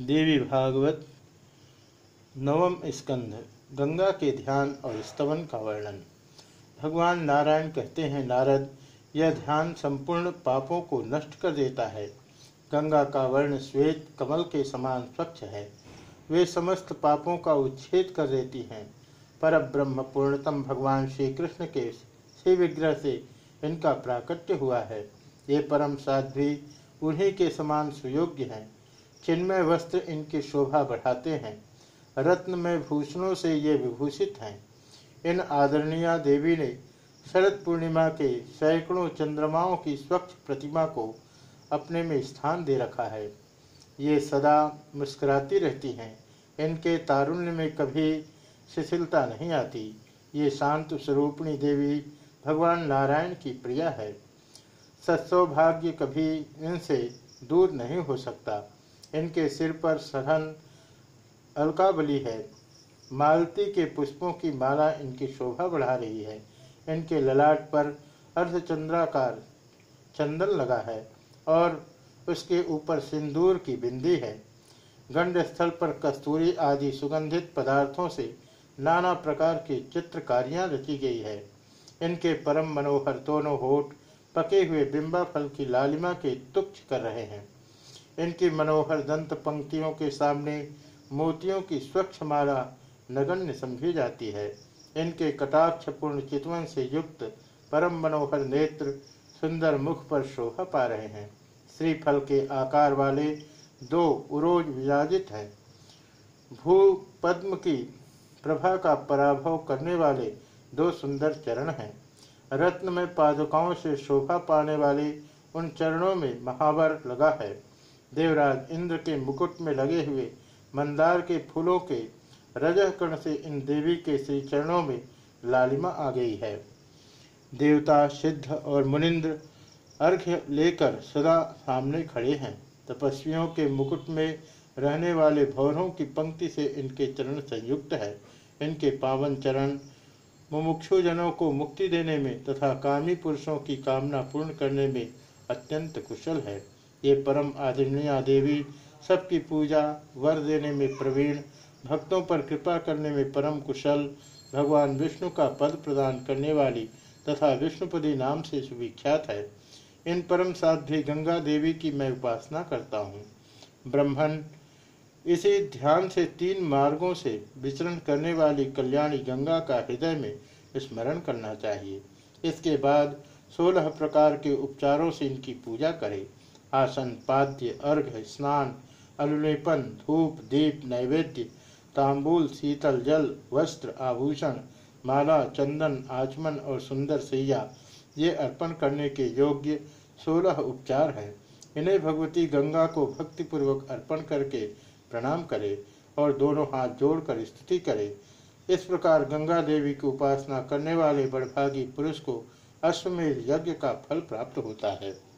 देवी भागवत, नवम स्कंध, गंगा के ध्यान और स्तवन का वर्णन। भगवान नारायण कहते हैं, नारद, यह ध्यान संपूर्ण पापों को नष्ट कर देता है। गंगा का वर्ण श्वेत कमल के समान स्वच्छ है। वे समस्त पापों का उच्छेद कर देती हैं। पर ब्रह्म पूर्णतम भगवान श्री कृष्ण के श्री विग्रह से इनका प्राकट्य हुआ है। ये परम साध्वी उन्हीं के समान सुयोग्य हैं। चिन्मय वस्त्र इनकी शोभा बढ़ाते हैं। रत्न में भूषणों से ये विभूषित हैं। इन आदरणीय देवी ने शरद पूर्णिमा के सैकड़ों चंद्रमाओं की स्वच्छ प्रतिमा को अपने में स्थान दे रखा है। ये सदा मुस्कुराती रहती हैं। इनके तारुण्य में कभी शिथिलता नहीं आती। ये शांत स्वरूपणी देवी भगवान नारायण की प्रिया है। सत्सौभाग्य कभी इनसे दूर नहीं हो सकता। इनके सिर पर सहन अलकाबली है। मालती के पुष्पों की माला इनकी शोभा बढ़ा रही है। इनके ललाट पर अर्धचंद्राकार चंदन लगा है और उसके ऊपर सिंदूर की बिंदी है। गंड स्थल पर कस्तूरी आदि सुगंधित पदार्थों से नाना प्रकार की चित्रकारियाँ रची गई है। इनके परम मनोहर दोनों होठ पके हुए बिंबा फल की लालिमा के तुक्ष कर रहे हैं। इनकी मनोहर दंत पंक्तियों के सामने मोतियों की स्वच्छ माला नगण्य समझी जाती है। इनके कटाक्षपूर्ण चितवन से युक्त परम मनोहर नेत्र सुंदर मुख पर शोभा पा रहे हैं। श्रीफल के आकार वाले दो उरोज विराजित हैं। भू पद्म की प्रभा का पराभव करने वाले दो सुंदर चरण हैं। रत्न में पादुकाओं से शोभा पाने वाले उन चरणों में महावर लगा है। देवराज इंद्र के मुकुट में लगे हुए मंदार के फूलों के रजह कण से इन देवी के श्री चरणों में लालिमा आ गई है। देवता, सिद्ध और मुनिंद्र अर्घ्य लेकर सदा सामने खड़े हैं। तपस्वियों के मुकुट में रहने वाले भौरों की पंक्ति से इनके चरण संयुक्त है। इनके पावन चरण, मुमुक्षुजनों को मुक्ति देने में तथा कामी पुरुषों की कामना पूर्ण करने में अत्यंत कुशल है। ये परम आदरणीय देवी, सबकी पूजा, वर देने में प्रवीण, भक्तों पर कृपा करने में परम कुशल, भगवान विष्णु का पद प्रदान करने वाली तथा विष्णुपदी नाम से सुविख्यात है। इन परम साध्वी गंगा देवी की मैं उपासना करता हूँ। ब्रह्मण इसी ध्यान से तीन मार्गों से विचरण करने वाली कल्याणी गंगा का हृदय में स्मरण करना चाहिए। इसके बाद सोलह प्रकार के उपचारों से इनकी पूजा करें। आसन, पाद्य, अर्घ, स्नान अनुलेपन धूप, दीप, नैवेद्य, तांबूल, शीतल जल, वस्त्र, आभूषण, माला, चंदन, आचमन और सुंदर सैया। ये अर्पण करने के योग्य सोलह उपचार हैं। इन्हें भगवती गंगा को भक्तिपूर्वक अर्पण करके प्रणाम करे और दोनों हाथ जोड़कर स्तुति करे। इस प्रकार गंगा देवी की उपासना करने वाले बड़भागी पुरुष को अश्वमेध यज्ञ का फल प्राप्त होता है।